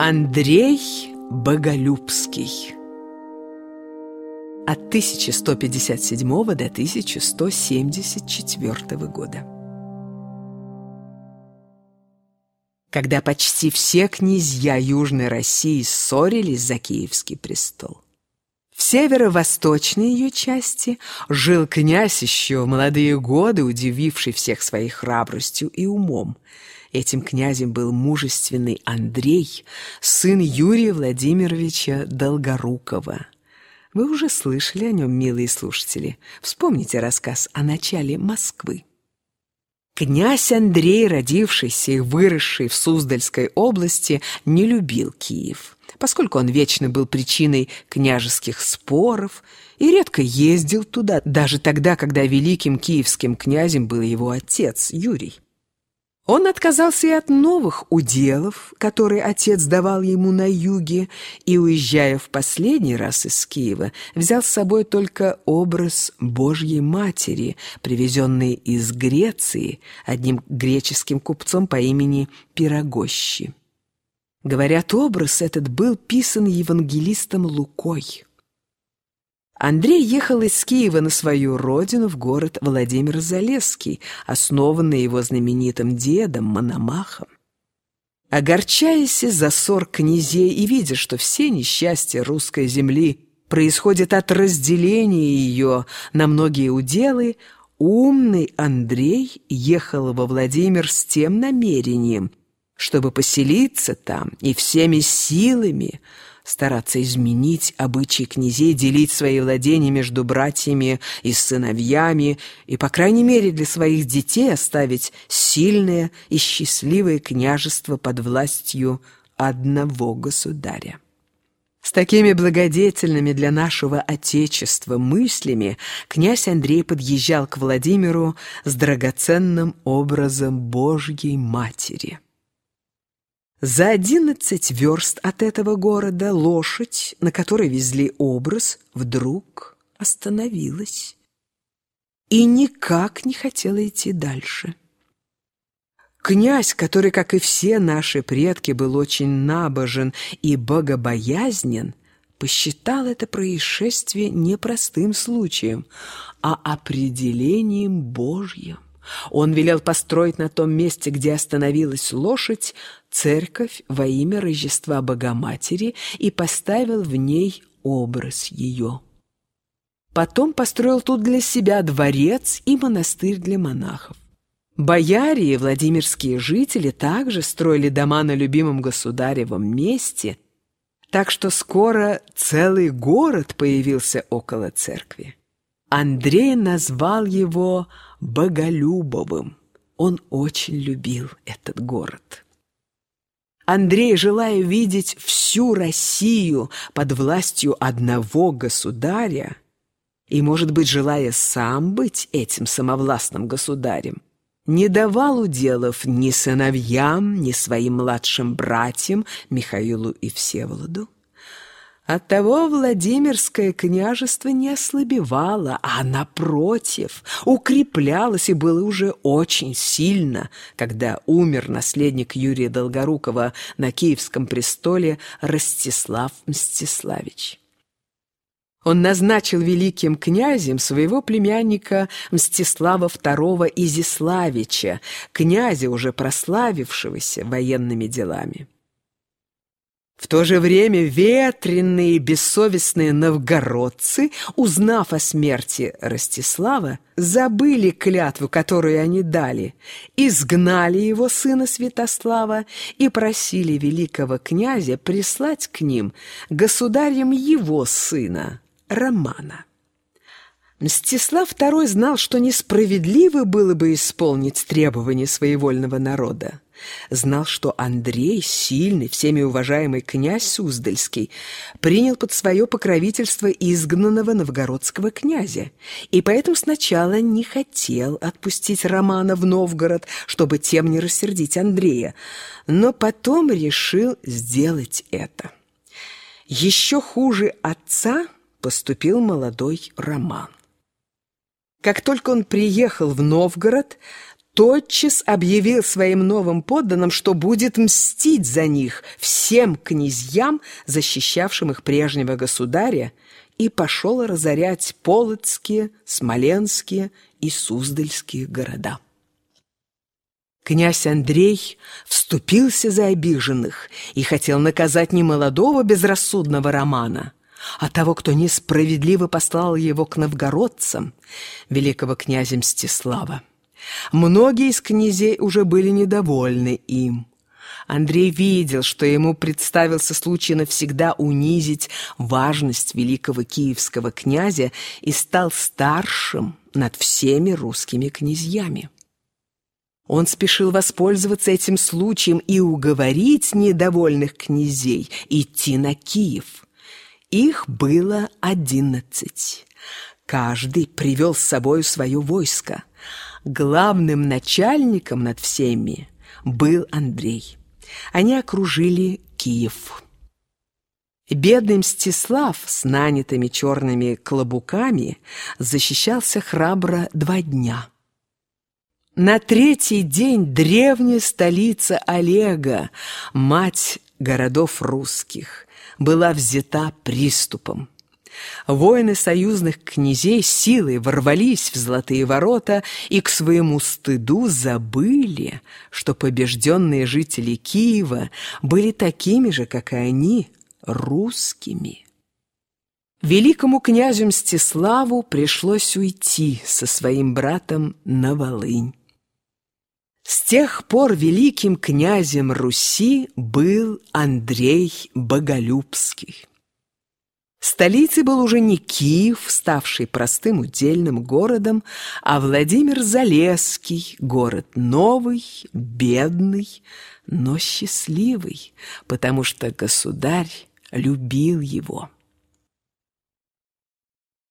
Андрей Боголюбский от 1157 до 1174 года. Когда почти все князья Южной России ссорились за Киевский престол, в северо-восточной ее части жил князь еще в молодые годы, удививший всех своей храбростью и умом. Этим князем был мужественный Андрей, сын Юрия Владимировича Долгорукова. Вы уже слышали о нем, милые слушатели. Вспомните рассказ о начале Москвы. Князь Андрей, родившийся и выросший в Суздальской области, не любил Киев поскольку он вечно был причиной княжеских споров и редко ездил туда, даже тогда, когда великим киевским князем был его отец Юрий. Он отказался и от новых уделов, которые отец давал ему на юге, и, уезжая в последний раз из Киева, взял с собой только образ Божьей Матери, привезенный из Греции одним греческим купцом по имени Пирогощи. Говорят, образ этот был писан евангелистом Лукой. Андрей ехал из Киева на свою родину в город Владимир-Залесский, основанный его знаменитым дедом Мономахом. Огорчаясь за ссор князей и видя, что все несчастья русской земли происходят от разделения ее на многие уделы, умный Андрей ехал во Владимир с тем намерением, чтобы поселиться там и всеми силами стараться изменить обычаи князей, делить свои владения между братьями и сыновьями и, по крайней мере, для своих детей оставить сильное и счастливое княжество под властью одного государя. С такими благодетельными для нашего Отечества мыслями князь Андрей подъезжал к Владимиру с драгоценным образом Божьей Матери. За одиннадцать верст от этого города лошадь, на которой везли образ, вдруг остановилась и никак не хотела идти дальше. Князь, который, как и все наши предки, был очень набожен и богобоязнен, посчитал это происшествие не простым случаем, а определением Божьим. Он велел построить на том месте, где остановилась лошадь, церковь во имя Рождества Богоматери и поставил в ней образ ее. Потом построил тут для себя дворец и монастырь для монахов. Бояре и владимирские жители также строили дома на любимом государевом месте, так что скоро целый город появился около церкви. Андрей назвал его Боголюбовым. Он очень любил этот город. Андрей, желая видеть всю Россию под властью одного государя, и, может быть, желая сам быть этим самовластным государем, не давал уделов ни сыновьям, ни своим младшим братьям Михаилу и Всеволоду. Оттого Владимирское княжество не ослабевало, а, напротив, укреплялось и было уже очень сильно, когда умер наследник Юрия Долгорукова на Киевском престоле Ростислав Мстиславич. Он назначил великим князем своего племянника Мстислава II Изиславича, князя, уже прославившегося военными делами. В то же время ветреные бессовестные новгородцы, узнав о смерти Ростислава, забыли клятву, которую они дали, изгнали его сына Святослава и просили великого князя прислать к ним государем его сына Романа. Мстислав II знал, что несправедливо было бы исполнить требования своевольного народа знал, что Андрей, сильный, всеми уважаемый князь Суздальский, принял под свое покровительство изгнанного новгородского князя, и поэтому сначала не хотел отпустить Романа в Новгород, чтобы тем не рассердить Андрея, но потом решил сделать это. Еще хуже отца поступил молодой Роман. Как только он приехал в Новгород, тотчас объявил своим новым подданным, что будет мстить за них всем князьям, защищавшим их прежнего государя, и пошел разорять Полоцкие, Смоленские и Суздальские города. Князь Андрей вступился за обиженных и хотел наказать не молодого безрассудного романа, а того, кто несправедливо послал его к новгородцам, великого князя Мстислава. Многие из князей уже были недовольны им. Андрей видел, что ему представился случай навсегда унизить важность великого киевского князя и стал старшим над всеми русскими князьями. Он спешил воспользоваться этим случаем и уговорить недовольных князей идти на Киев. Их было одиннадцать. Каждый привел с собой свое войско. Главным начальником над всеми был Андрей. Они окружили Киев. Бедный Мстислав с нанятыми черными клобуками защищался храбро два дня. На третий день древняя столица Олега, мать городов русских, была взята приступом. Воины союзных князей силой ворвались в золотые ворота и к своему стыду забыли, что побежденные жители Киева были такими же, как и они, русскими. Великому князю Мстиславу пришлось уйти со своим братом на Волынь. С тех пор великим князем Руси был Андрей Боголюбский. Столицей был уже не Киев, ставший простым удельным городом, а Владимир Залесский, город новый, бедный, но счастливый, потому что государь любил его.